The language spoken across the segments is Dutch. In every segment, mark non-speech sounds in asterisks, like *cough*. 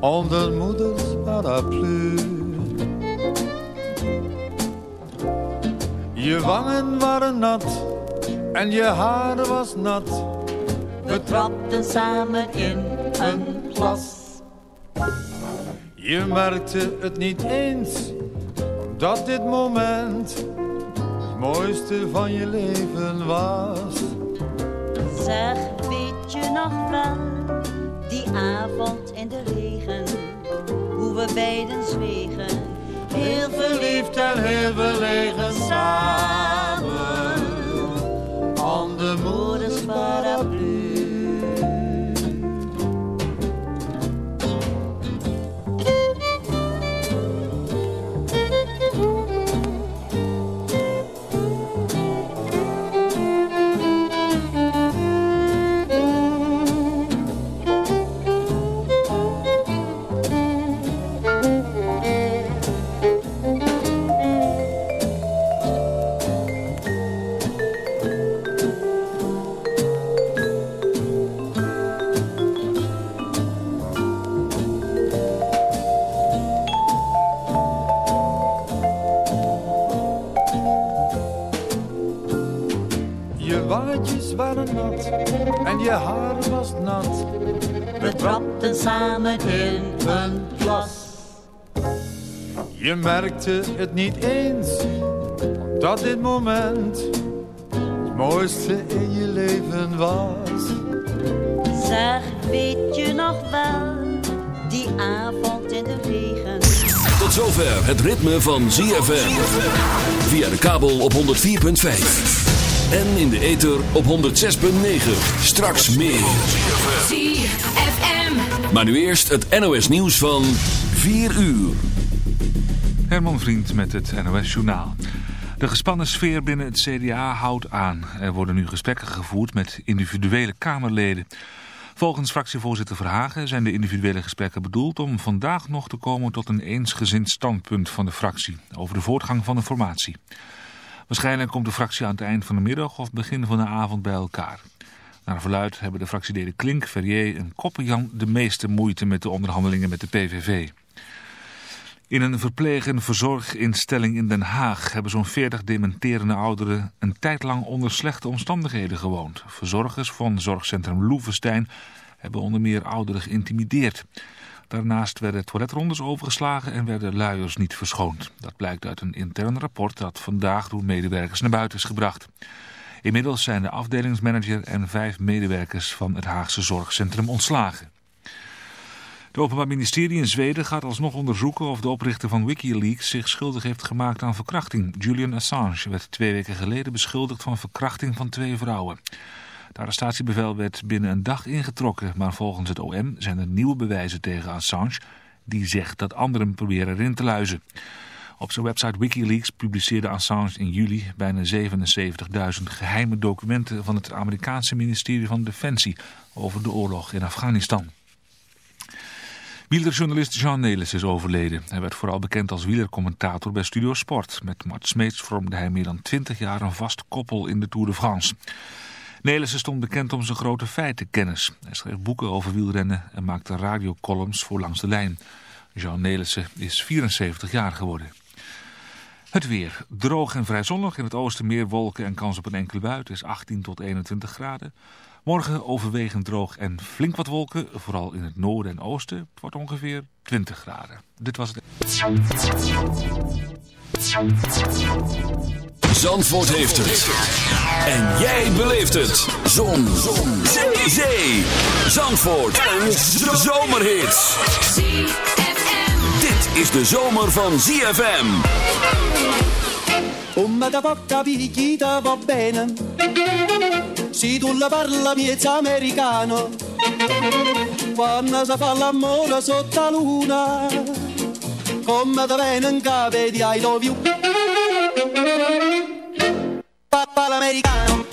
onder moeders paraplu. Je wangen waren nat en je haar was nat. We trapten samen in een plas. Je merkte het niet eens, dat dit moment het mooiste van je leven was. Zeg, weet je nog wel, die avond in de regen, hoe we beiden zwegen. Heel verliefd en heel verlegen samen, onder moeders paraplu. En je haar was nat. We trapten samen in een plas. Je merkte het niet eens, dat dit moment het mooiste in je leven was. Zeg, weet je nog wel, die avond in de regen. Tot zover het ritme van ZFM. Via de kabel op 104.5. En in de ether op 106.9. Straks meer. ZFM. Maar nu eerst het NOS nieuws van 4 uur. Herman Vriend met het NOS Journaal. De gespannen sfeer binnen het CDA houdt aan. Er worden nu gesprekken gevoerd met individuele Kamerleden. Volgens fractievoorzitter Verhagen zijn de individuele gesprekken bedoeld om vandaag nog te komen tot een eensgezind standpunt van de fractie over de voortgang van de formatie. Waarschijnlijk komt de fractie aan het eind van de middag of begin van de avond bij elkaar. Naar verluid hebben de fractieleden Klink, Verrier en Koppenjan de meeste moeite met de onderhandelingen met de PVV. In een verpleeg- en verzorginstelling in Den Haag hebben zo'n 40 dementerende ouderen een tijd lang onder slechte omstandigheden gewoond. Verzorgers van zorgcentrum Loevestein hebben onder meer ouderen geïntimideerd. Daarnaast werden toiletrondes overgeslagen en werden luiers niet verschoond. Dat blijkt uit een intern rapport dat vandaag door medewerkers naar buiten is gebracht. Inmiddels zijn de afdelingsmanager en vijf medewerkers van het Haagse zorgcentrum ontslagen. Het Openbaar Ministerie in Zweden gaat alsnog onderzoeken of de oprichter van Wikileaks zich schuldig heeft gemaakt aan verkrachting. Julian Assange werd twee weken geleden beschuldigd van verkrachting van twee vrouwen. Het arrestatiebevel werd binnen een dag ingetrokken, maar volgens het OM zijn er nieuwe bewijzen tegen Assange die zegt dat anderen proberen erin te luizen. Op zijn website Wikileaks publiceerde Assange in juli bijna 77.000 geheime documenten van het Amerikaanse ministerie van Defensie over de oorlog in Afghanistan. Wielerjournalist Jean Nelis is overleden. Hij werd vooral bekend als wielercommentator bij Studio Sport. Met Mart Smeets vormde hij meer dan 20 jaar een vast koppel in de Tour de France. Nelissen stond bekend om zijn grote feitenkennis. Hij schreef boeken over wielrennen en maakte radiocolumns voor Langs de Lijn. Jean Nelissen is 74 jaar geworden. Het weer. Droog en vrij zonnig. In het oosten meer wolken en kans op een enkele bui. Het is 18 tot 21 graden. Morgen overwegend droog en flink wat wolken. Vooral in het noorden en oosten. Het wordt ongeveer 20 graden. Dit was het. Zandvoort heeft het. En jij beleeft het. Zon. Zon. Zee. Zee. Zandvoort. Een zomerhit. Dit is de zomer van ZFM. Come da porta picchita va bene Se tu la parla miezza americano Quando si fa l'amore sotto luna Come da bene in capo di I love you Papà l'americano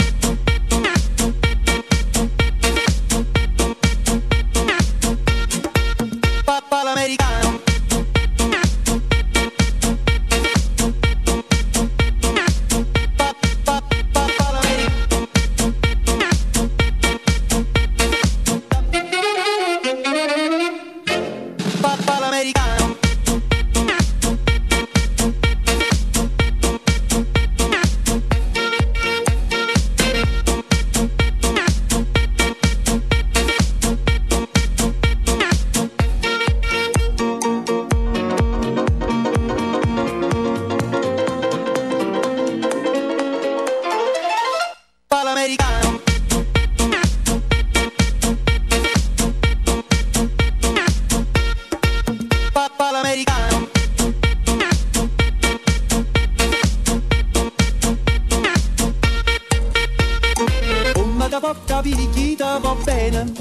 può capire chi ti va bene.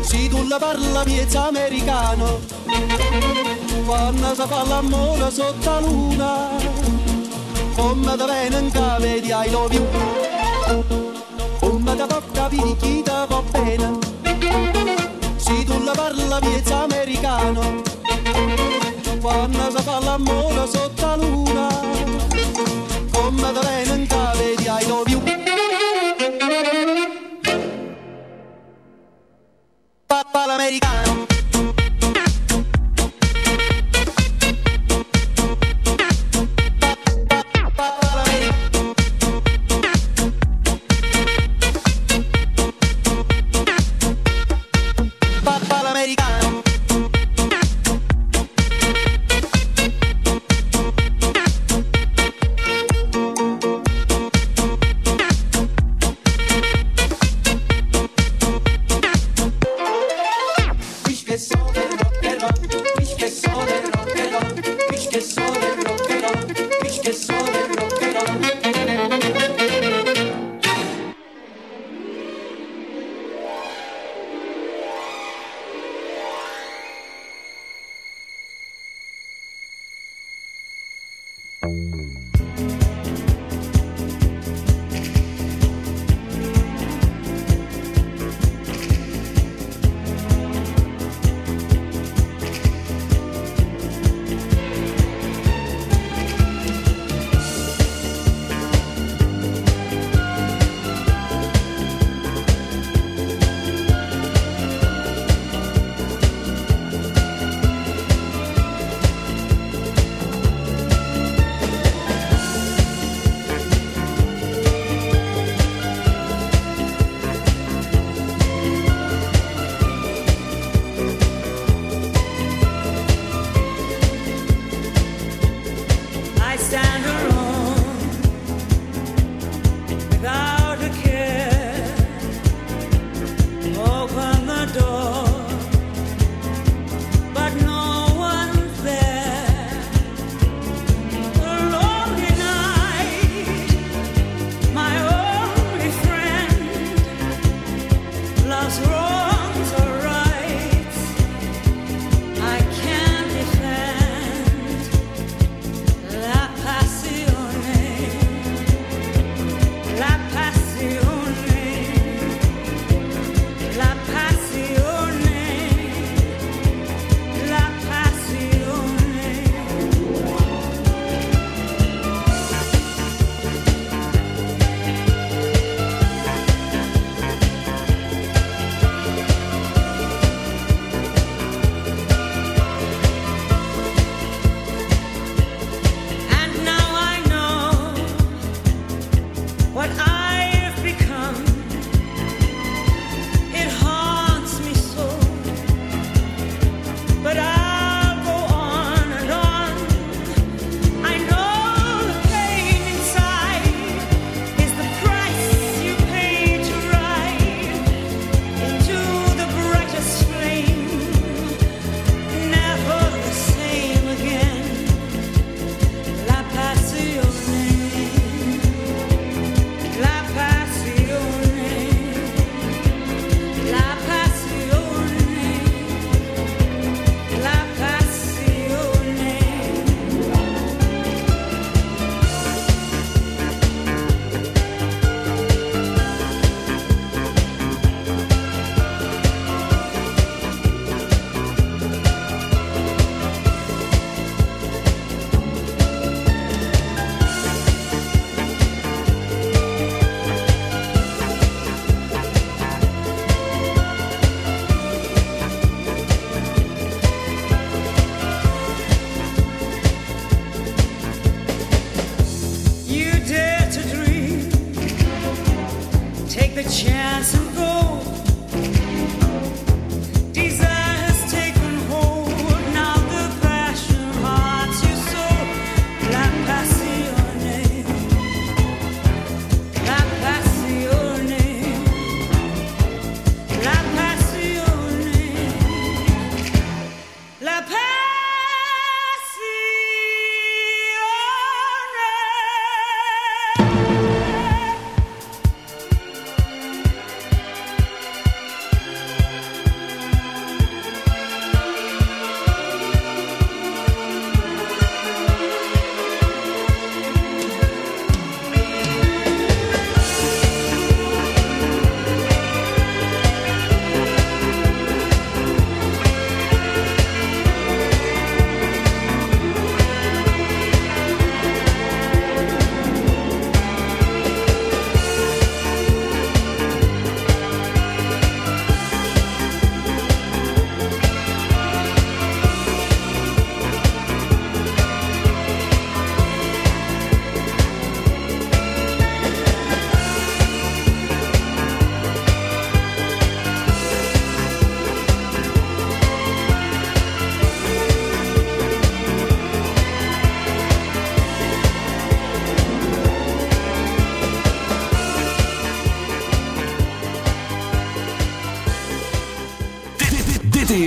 Si tu la parla miezza americano, quando si fa l'amore sotto la luna, come ti viene in cave di I love you. Come ti può capire chi ti va bene. Si tu la parla miezza americano, quando si fa l'amore sotto la luna,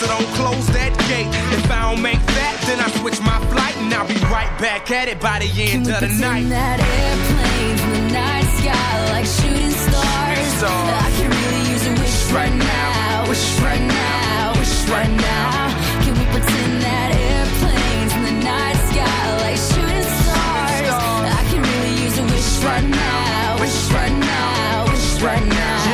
so don't close that gate. If I don't make that, then I switch my back at it by the Can end we of the pretend night. that airplanes in the night sky like shooting stars? stars. I can really use a wish right now, wish right now, wish right now. Can we pretend that airplanes in the night sky like shooting stars? I can really use a wish right now, wish right now, wish right now.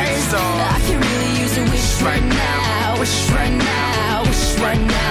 Stars. I can really use a wish right now, wish right now, wish right now.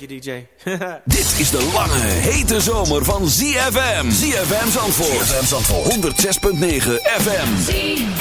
Dank DJ. *laughs* Dit is de lange, hete zomer van ZFM. ZFM Zandvoort. ZFM Zandvoort. 106.9 FM.